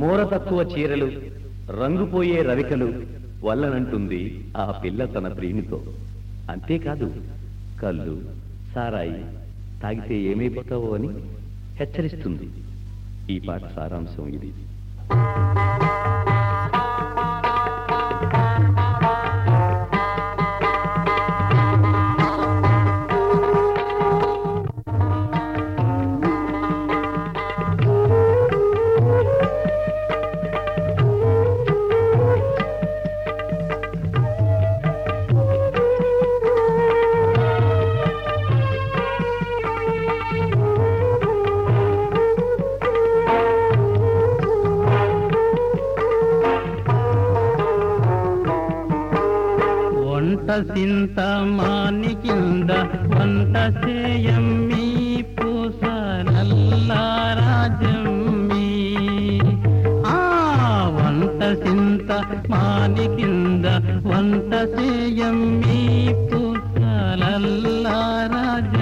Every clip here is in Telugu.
మూర తక్కువ చీరలు రంగుపోయే రవికలు వల్లనంటుంది ఆ పిల్ల తన ప్రేమితో అంతేకాదు కళ్ళు సారాయి తాగితే ఏమైపోతావో అని హెచ్చరిస్తుంది. ఈ పాట సారాంశం ఇది. వంట సింత మాని కింద వంట చేయమ్మి పూసలల్లారాజమ్మి ఆ వంట సింత మాని కింద వంట పూస నల్లారాజ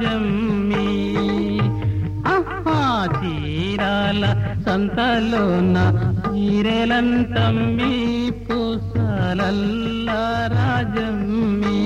జమ్మి ఆహా చీరాల సంతలోన తీరెలంతమ్మి పూసలల్లారాజమ్మి నీ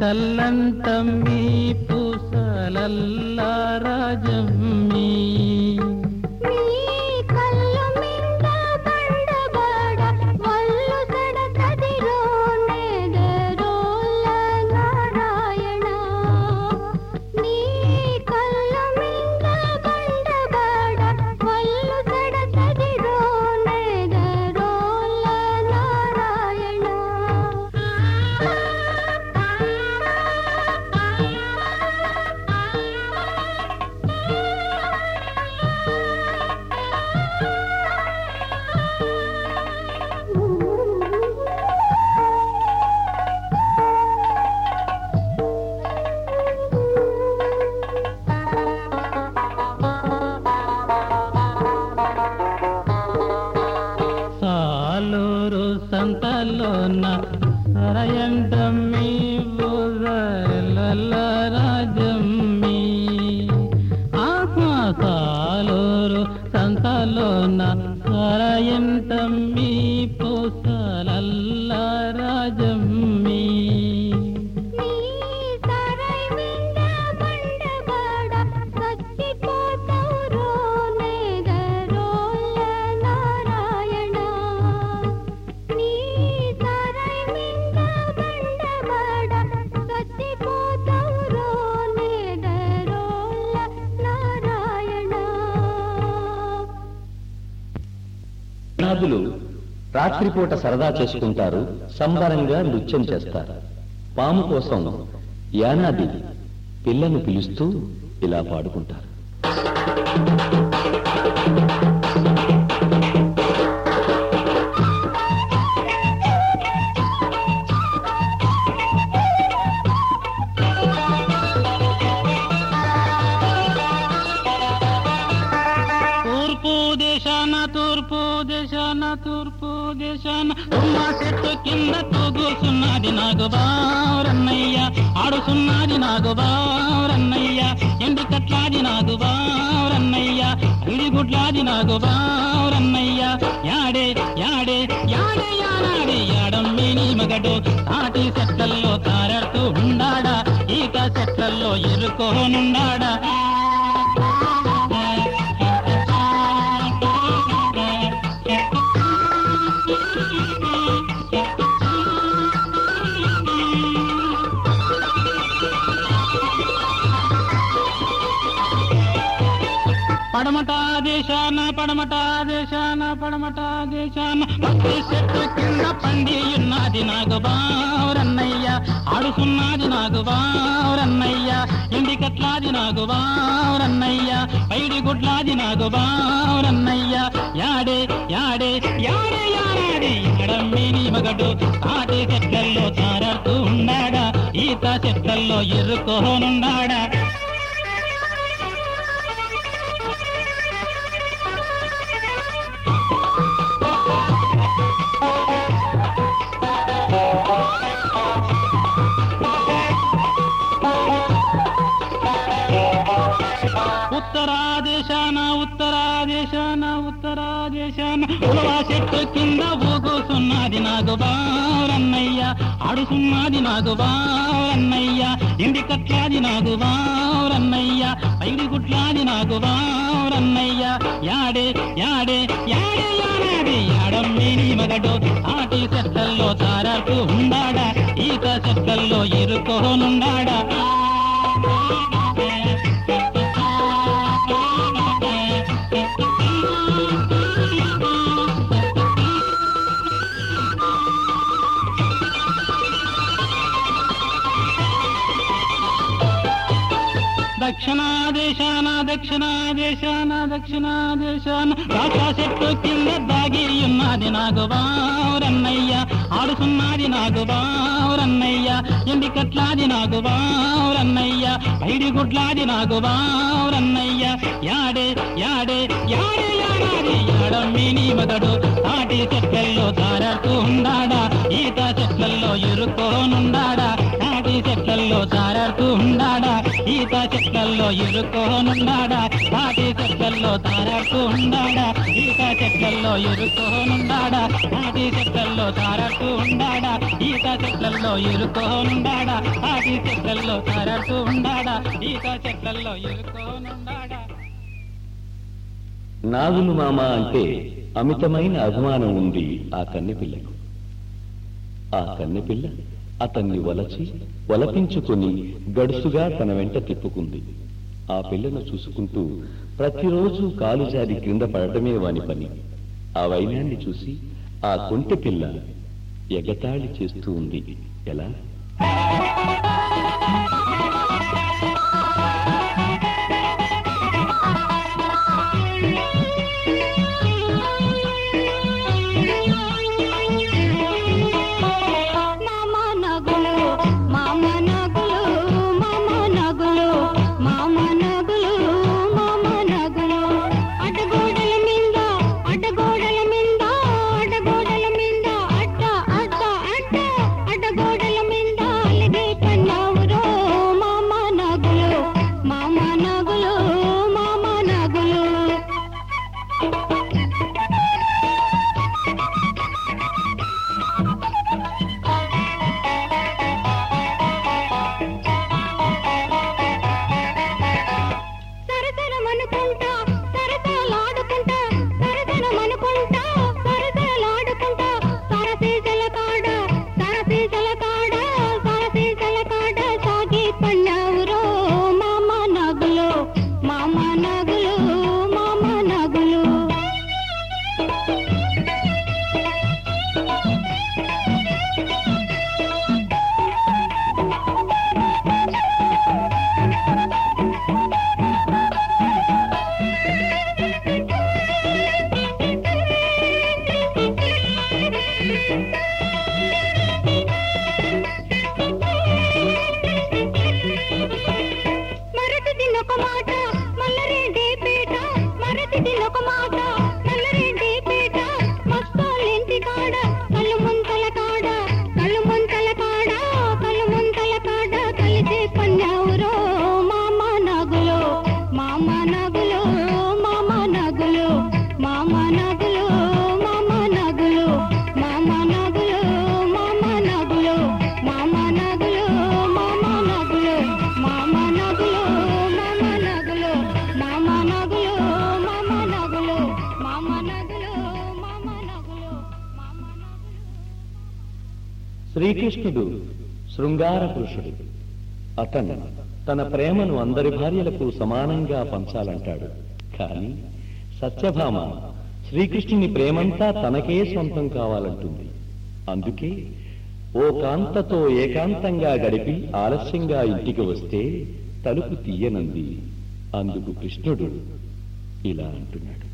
కల్లంతమ్మి పూసలల్లా మీ నాదులు రాత్రిపూట సరదా చేసుకుంటారు సంబరంగా నృత్యం చేస్తారు. పాము కోసం యానాది పిల్లను పిలుస్తూ ఇలా పాడుకుంటారు. తూర్పు దేశాన చెట్టు కింద తూగుసున్నది నాగు బారన్నయ్య ఆడుసున్నది నాగు బారన్నయ్య ఎండి కట్లాది నాగు బారన్నయ్య గుడ్లాది నాగు బారన్నయ్య యాడే యాడే యాడే యానాడే యాడమ్మి నీ మగడు. తాటి చెట్లల్లో తారడుతూ ఉండాడా? ఈత చెట్లల్లో ఎరుకోనుండాడా? పడమట దేశాన పడమట దేశాన. చెట్టు కింద పండి ఉన్నది నాగబారన్నయ్య ఆడుకున్నది నాగు బారన్నయ్య ఎండి కట్లాది నాగు పైడి గుడ్లాది నాగబారన్నయ్య యాడే యాడే యాడే యాడే యాడమ్మి నీ మగడు. తాటి చెట్లల్లో తారడుతూ ఉన్నాడా. ఈత చెట్లల్లో ఎరుకోనున్నాడా పులవా చెట్టు కింద ఊగుతున్నది నాకు బారన్నయ్య ఆడుతున్నది నాకు బారన్నయ్య ఇండి కట్లాది నాగు బారన్నయ్య పైడి గుట్లాది నాకు బారన్నయ్య యాడే యాడే యాడే యాడే యాడమ్మి నీ మగడు. ఆటి చెట్టల్లో తారాకు ఉండాడా? ఈత చెట్లల్లో ఇరుకోనున్నాడా దక్షిణాదేశాన దక్షిణాదేశాన దక్షిణాదేశాన రాకా చెట్టు కింద దాగి ఉన్నది నాకు బావురన్నయ్య ఆడుతున్నది నాగు బావురన్నయ్య ఎండి కట్లాది నాగు బారన్నయ్య పైడి గుడ్లాది నాగు బావురన్నయ్య యాడే యాడే యాడే యాడాది యాడమ్మి నీ మగడు తాటి చెట్లల్లో తారాడుతూ ఉండాడా? ఈత చెట్లల్లో ఎరుకోనుండాడా తాటి చెట్లల్లో చెట్లల్లో తారాడుతూ ఉండాడా ఈత చెట్లల్లో ఇరుకోనుండాడా తాటి చెట్లల్లో తారాడుతూ ఉండాడా ఈత చెట్లల్లో ఇరుకోనుండాడా తాటి చెట్లల్లో తారాడుతూ ఉండాడా ఈత చెట్లల్లో ఇరుకోనుండాడా తాటి చెట్లల్లో తారాడుతూ ఉండాడా ఈత చెట్లల్లో ఇరుకోనుండాడా నాగులు మామ అంటే అమితమైన అభిమానం ఉంది ఆ కన్నెపిల్లకు. ఆ కన్నెపిల్ల అతన్ని వలచి వలపించుకొని గడుసుగా తన వెంట తిప్పుకుంది. ఆ పిల్లను చూసుకుంటూ ప్రతిరోజు కాలు జారి క్రింద పడటమే వాని పని. ఆ వైనాన్ని చూసి ఆ కొంటె పిల్ల ఎగతాళి చేస్తూ ఉంది. ఎలా? శ్రీకృష్ణుడు శృంగార పురుషుడు. అతను తన ప్రేమను అందరి భార్యలకు సమానంగా పంచాలంటాడు. కానీ సత్యభామ శ్రీకృష్ణుని ప్రేమంతా తనకే సొంతం కావాలంటుంది. అందుకే ఓ కాంతతో ఏకాంతంగా గడిపి ఆలస్యంగా ఇంటికి వస్తే తలుపు తీయనంది. అందుకు కృష్ణుడు ఇలా అంటున్నాడు.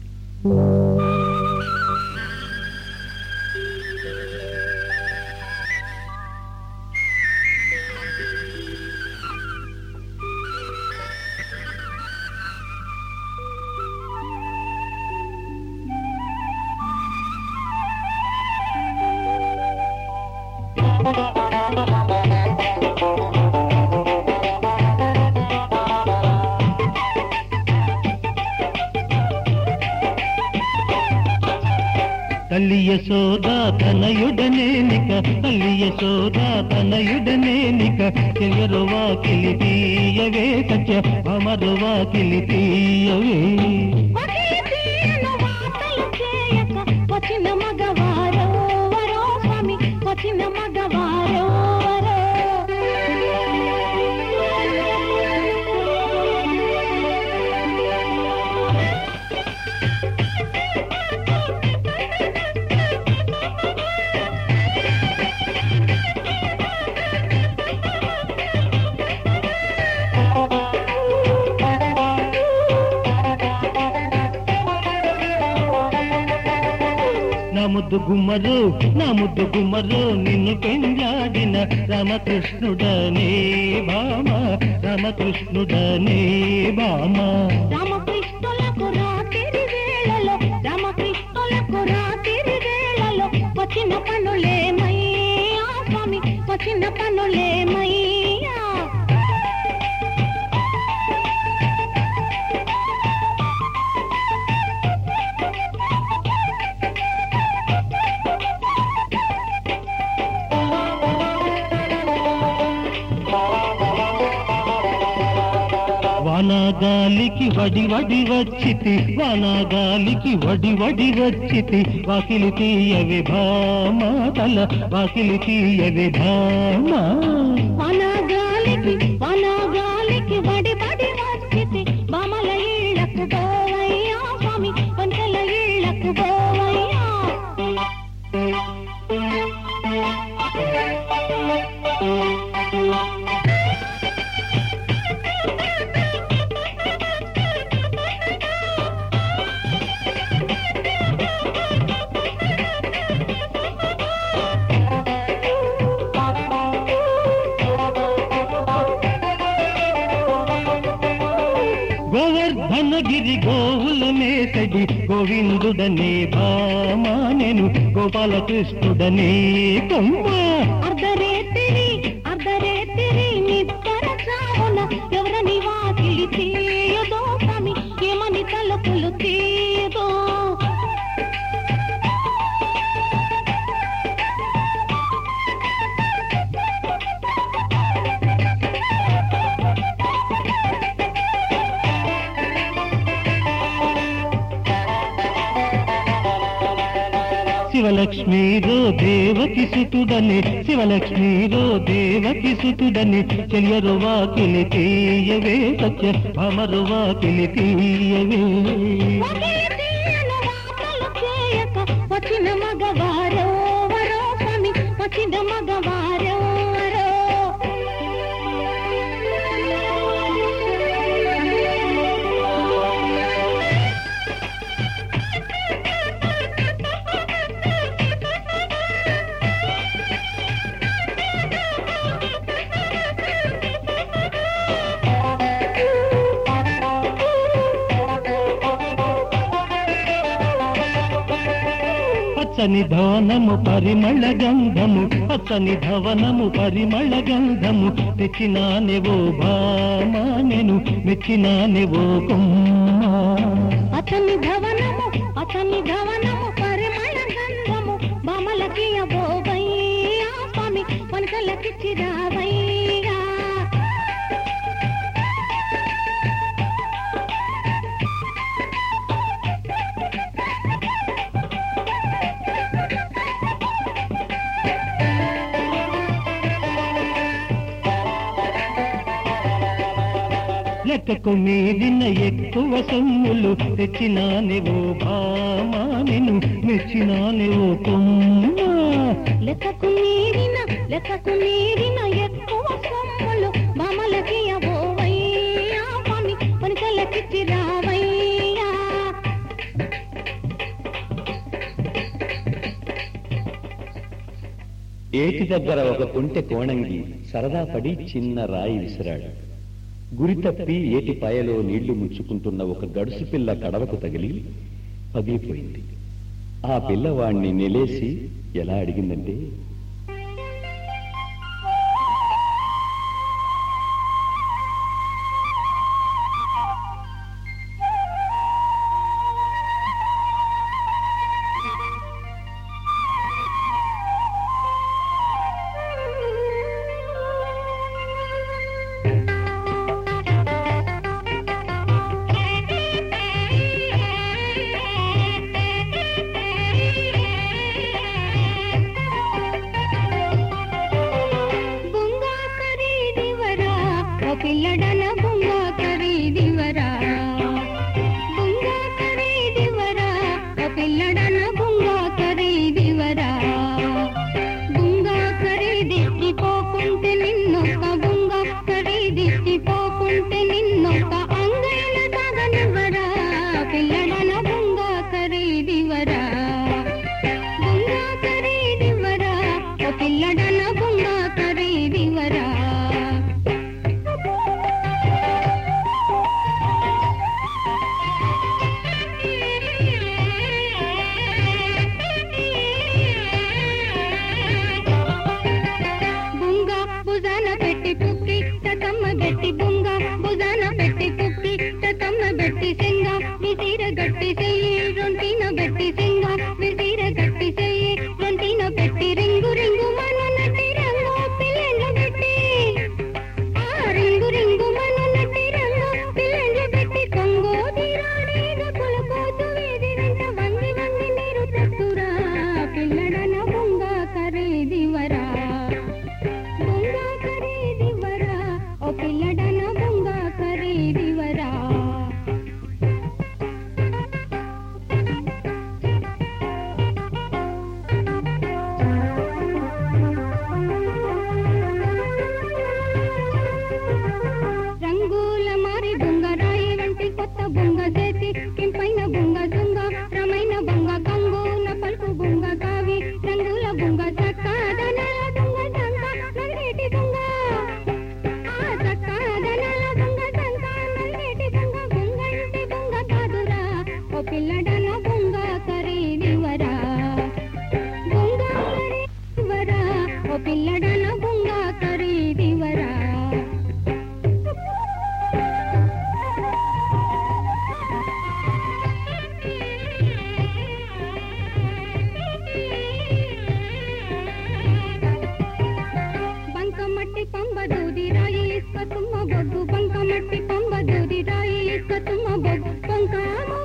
తల్లియ సోదా తనయుడనేనిక తల్లియ సోదా తనయుడనేనిక చెగరువా కిలితీయవే సత్య భమరువా కిలితీయవే వచ్చిన మగవారో వరో స్వామి వచ్చిన మగవారో ముద్దు గుమ్మరు నా ముద్దు గుమ్మరు నిన్ను పెంజాడిన రామకృష్ణుడనే భామ రామకృష్ణుడనే భామ రామకృష్ణులకు రాత్రి వేళలో రామకృష్ణులకు రాత్రి వేళలో వచ్చిన పనులేమయ్యా స్వామి వచ్చిన పనులేమయ్యా వానాగాలికి వడి వడి వచ్చితి వానాగాలికి వడి వడి వచ్చితి. వాకిలి తీయవి భామ తల వాకిలి తీయవి భామ. వానాగా గిరి గోవుల మేతడి గోవిందుడనే భామా నేను గోపాలకృష్ణుడనే కొమ్మ. అర్ధరే శివలక్ష్మీరో దేవకి సుతుడని శివలక్ష్మీరో దేవకి సుతుడని చెయ్యరు వాకిలి తీయవే సత్య భమరు వాకిలి తీయవే. అతని ధవనము పరిమళ గంధము అతని ధవనము పరిమళ గంధము. తెచ్చినానెవో భామా నేను మెచ్చినానెవో కొమ్మ. లెక్కకు మీదిన ఎక్కువ సొమ్ములు తెచ్చినానెవో భామా నేను మెచ్చినానెవో కొమ్మ. లెక్కకు మీరిన లెక్కకు మీరిన ఎక్కువ సొమ్ములు బామలకి అబోవయ్యా స్వామి పనకలకి రావయ్యా. ఏటి దగ్గర ఒక కుంటె కోణంగి సరదా పడి చిన్న రాయి విసిరాడు. గురి తప్పి ఏటి పాయలో నీళ్ళు ముంచుకుంటున్న ఒక గడుసు పిల్ల కడవకు తగిలి పగిలిపోయింది. ఆ పిల్లవాణ్ణి నిలేసి ఎలా అడిగిందంటే పిల్లడను బుంగా కరీదివరా బంకమట్టి పంబ దూది రాయి ఇసుక తుమ్మ బొగ్గు బంకమట్టి పంబ దూది రాయి ఇసుక తుమ్మ బొగ్గు బంకాము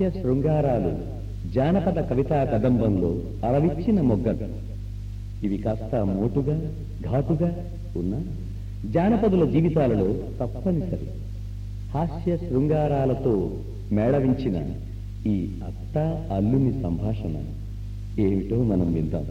హాస్య శృంగారాలు జానపద కవితా కదంబంలో అలవిచ్చిన మొగ్గలు. ఇవి కాస్త మోటుగా ఘాటుగా ఉన్న జానపదుల జీవితాలలో తప్పనిసరి. హాస్య శృంగారాలతో మేళవించిన ఈ అత్త అల్లుని సంభాషణ ఏమిటో మనం విందాం.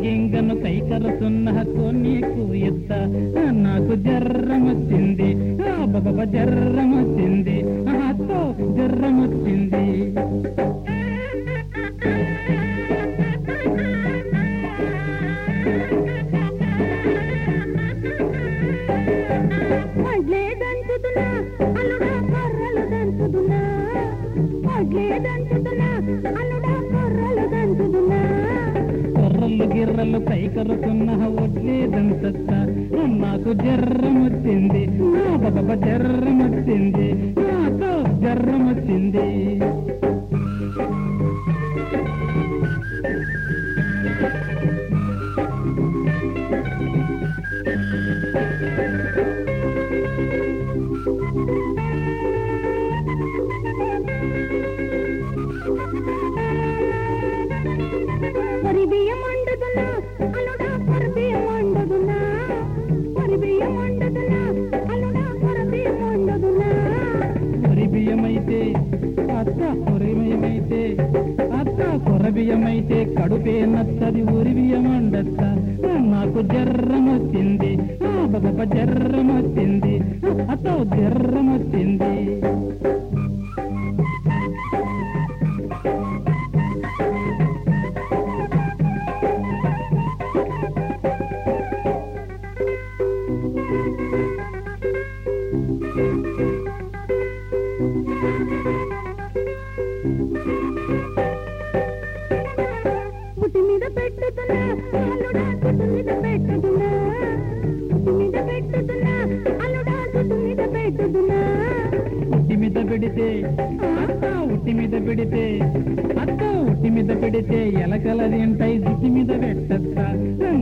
గింగను కైకరసున్న కొన్నీకు ఎత్త. నాకు జర్ర పుట్టి అల్లుడా చుట్టు మీద పెట్టుదునా? పుట్టి మీద పెట్టుదునా? అల్లుడా చుట్టు మీద పెట్టుదునా? ఉట్టి మీద పెడితే అత్త ఉట్టి మీద పెడితే అత్త ఉట్టి మీద పెడితే ఎలకల తింటాయి జుట్టి మీద పెట్టత్త.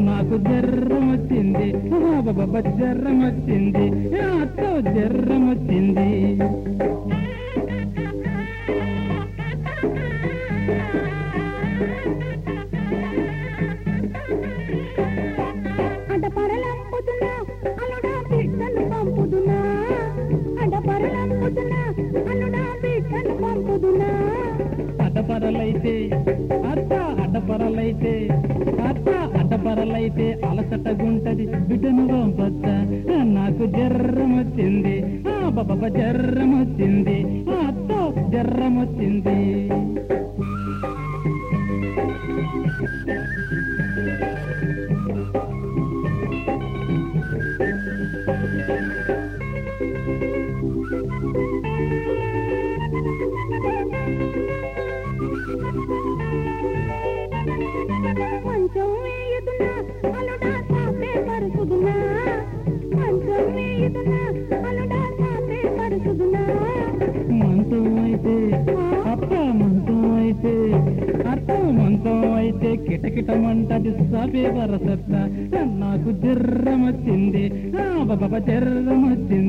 నాకు జర్రం వచ్చింది బాబా జర్రం వచ్చింది అత్త జర్రం వచ్చింది. అడ్డపరలైతే అత్త అడ్డపరలైతే అలసట గుంటది. బిడ్డను పంపచ్చ నాకు జర్రమొచ్చింది ఆ బాబా జర్రమొచ్చింది ఆ అత్త జర్రం కిటకిటమంటది సాపే వరసత్త నాకు జర్రమొచ్చింది బాబా జర్రమొచ్చింది